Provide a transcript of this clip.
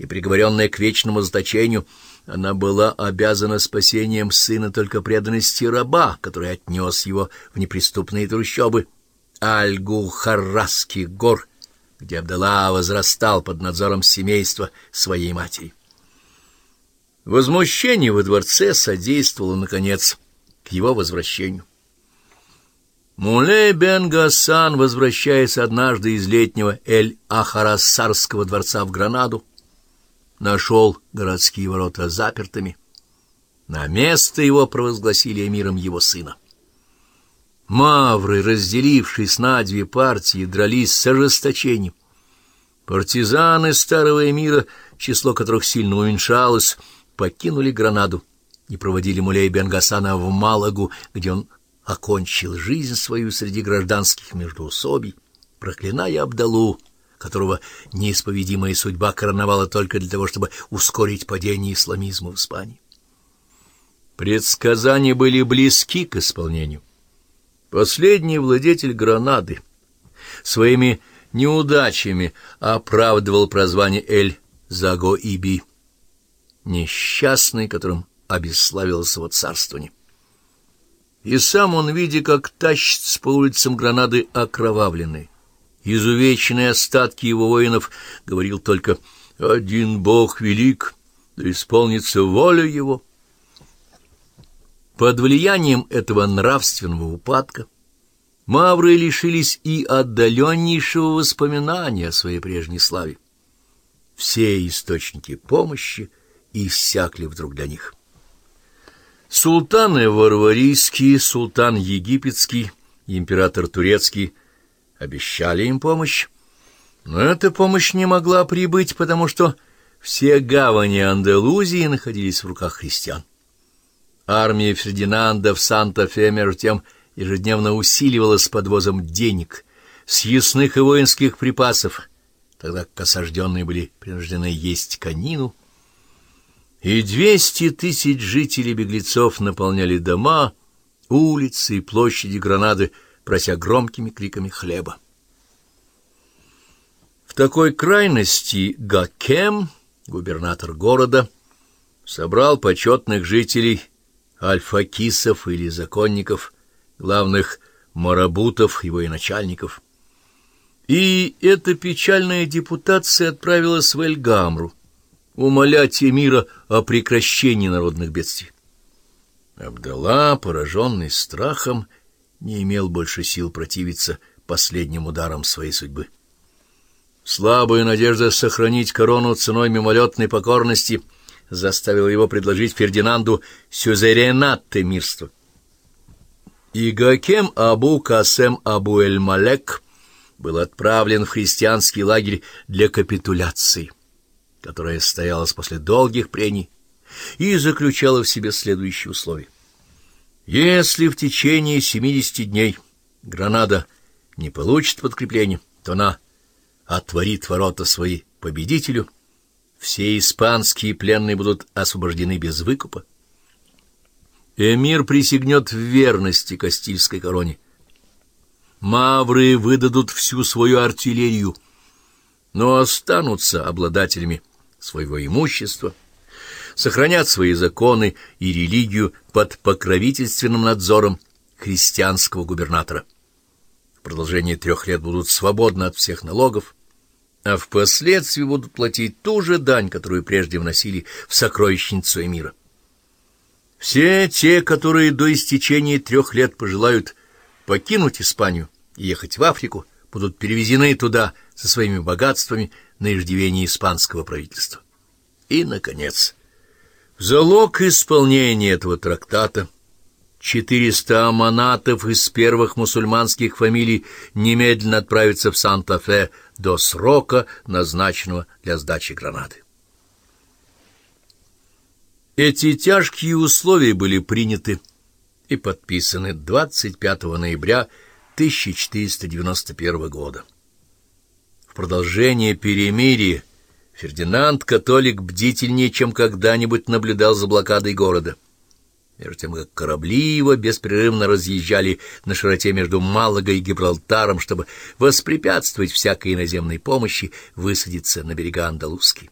и приговоренная к вечному заточению, она была обязана спасением сына только преданности раба, который отнес его в неприступные трущобы Альгу-Харрасских гор, где Абдалла возрастал под надзором семейства своей матери. Возмущение во дворце содействовало, наконец, к его возвращению. Мулей бен Гасан, возвращаясь однажды из летнего Эль-Ахарассарского дворца в Гранаду, нашел городские ворота запертыми. На место его провозгласили эмиром его сына. Мавры, разделившись на две партии, дрались с ожесточением. Партизаны старого эмира, число которых сильно уменьшалось, покинули Гранаду и проводили Мулей Бенгасана в Малагу, где он окончил жизнь свою среди гражданских междоусобий, проклиная Абдалу, которого неисповедимая судьба короновала только для того, чтобы ускорить падение исламизма в Испании. Предсказания были близки к исполнению. Последний владетель Гранады своими неудачами оправдывал прозвание Эль-Заго-Иби, несчастный, которым обесславилось его царствование. И сам он, видя, как тащится по улицам Гранады окровавленный, изувеченные остатки его воинов, говорил только «Один Бог велик, да исполнится воля его». Под влиянием этого нравственного упадка мавры лишились и отдаленнейшего воспоминания о своей прежней славе. Все источники помощи иссякли вдруг для них. Султаны Варварийский, султан Египетский, император Турецкий обещали им помощь, но эта помощь не могла прибыть, потому что все гавани Андалузии находились в руках христиан. Армия Фердинанда в Санта-Фе, между тем, ежедневно усиливалась подвозом денег, съестных и воинских припасов, тогда как осажденные были принуждены есть конину, и двести тысяч жителей-беглецов наполняли дома, улицы и площади Гранады, прося громкими криками хлеба. В такой крайности Гакем, губернатор города, собрал почетных жителей альфакисов или законников, главных марабутов и военачальников. И эта печальная депутация отправилась в Эльгамру, умолять эмира о прекращении народных бедствий. Абдалла, пораженный страхом, не имел больше сил противиться последним ударам своей судьбы. Слабая надежда сохранить корону ценой мимолетной покорности заставила его предложить Фердинанду сюзеренат мирства. И Гакем Абу Касем Абу Эль-Малек был отправлен в христианский лагерь для капитуляции которая состоялась после долгих прений и заключала в себе следующие условия. Если в течение 70 дней Гранада не получит подкрепления, то она отворит ворота свои победителю, все испанские пленные будут освобождены без выкупа. Эмир присягнет в верности Кастильской короне. Мавры выдадут всю свою артиллерию, но останутся обладателями своего имущества, сохранят свои законы и религию под покровительственным надзором христианского губернатора. В продолжение трех лет будут свободны от всех налогов, а впоследствии будут платить ту же дань, которую прежде вносили в сокровищницу мира. Все те, которые до истечения трех лет пожелают покинуть Испанию и ехать в Африку, будут перевезены туда со своими богатствами на иждивение испанского правительства. И, наконец, залог исполнения этого трактата 400 аманатов из первых мусульманских фамилий немедленно отправятся в Санта-Фе до срока, назначенного для сдачи гранаты. Эти тяжкие условия были приняты и подписаны 25 ноября 1491 года. В продолжение перемирия Фердинанд, католик, бдительнее, чем когда-нибудь наблюдал за блокадой города. Между тем, как корабли его беспрерывно разъезжали на широте между Малагой и Гибралтаром, чтобы воспрепятствовать всякой иноземной помощи высадиться на берега Андалузские.